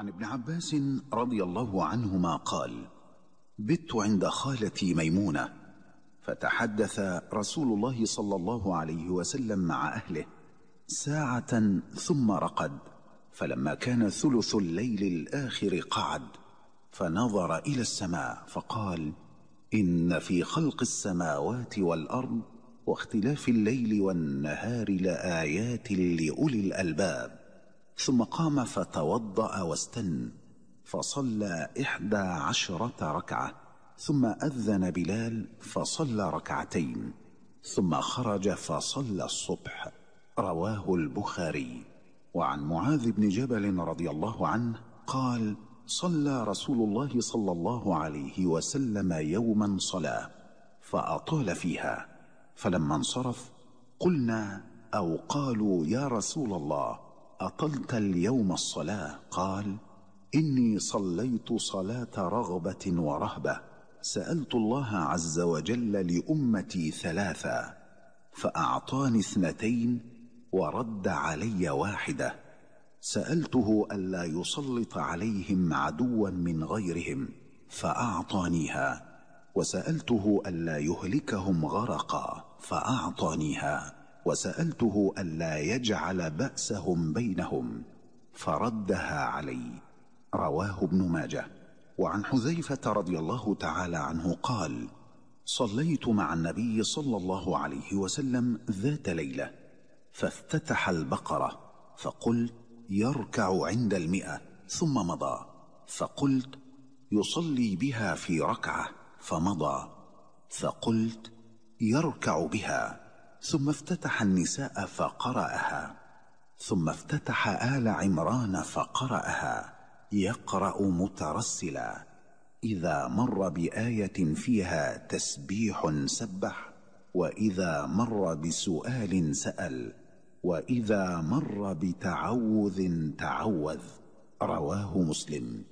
وعن ابن عباس رضي الله عنهما قال بت عند خالتي ميمونة. فتحدث رسول الله صلى الله عليه وسلم مع أهله ساعة ثم رقد فلما كان ثلث الليل الآخر قعد فنظر إلى السماء فقال إن في خلق السماوات والأرض واختلاف الليل والنهار لآيات لأولي الألباب. ثم قام فتوضأ واستن فصلى إحدى عشرة ركعة ثم أذن بلال فصلى ركعتين ثم خرج فصلى الصبح. رواه البخاري. وعن معاذ بن جبل رضي الله عنه قال صلى رسول الله صلى الله عليه وسلم يوما صلاة فأطال فيها. فلما انصرف قلنا أو قالوا يا رسول الله اطلت اليوم الصلاة؟ قال إني صليت صلاة رغبة ورهبة. سألت الله عز وجل لأمتي ثلاثا فأعطاني اثنتين ورد علي واحدة. سألته ألا يسلط عليهم عدوا من غيرهم فأعطانيها. وسألته ألا يهلكهم غرقا فأعطانيها. وسألته ألا يجعل بأسهم بينهم فردها علي. رواه ابن ماجه. وعن حذيفة رضي الله تعالى عنه قال صليت مع النبي صلى الله عليه وسلم ذات ليلة فافتتح البقرة فقلت يركع عند المئة ثم مضى. فقلت يصلي بها في ركعة فمضى. فقلت يركع بها. ثم افتتح النساء فقرأها. ثم افتتح آل عمران فقرأها. يقرأ مترسلا. إذا مر بآية فيها تسبيح سبح. وإذا مر بسؤال سأل. وإذا مر بتعوذ تعوذ. رواه مسلم.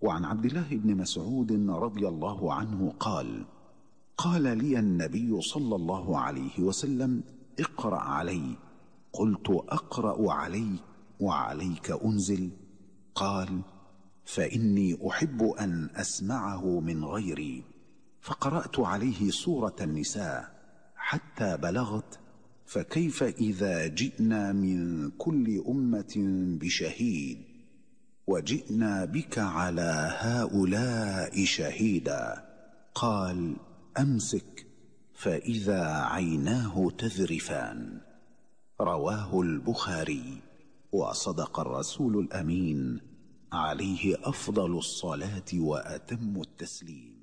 وعن عبد الله بن مسعود رضي الله عنه قال قال لي النبي صلى الله عليه وسلم اقرأ علي. قلت أقرأ عليك وعليك أنزل. قال فإني أحب أن أسمعه من غيري. فقرأت عليه سورة النساء. حتى بلغت فكيف إذا جئنا من كل أمة بشهيد؟ وجئنا بك على هؤلاء شهيدا. قال أمسك فإذا عيناه تذرفان. رواه البخاري وصدق الرسول الأمين عليه أفضل الصلاة وأتم التسليم.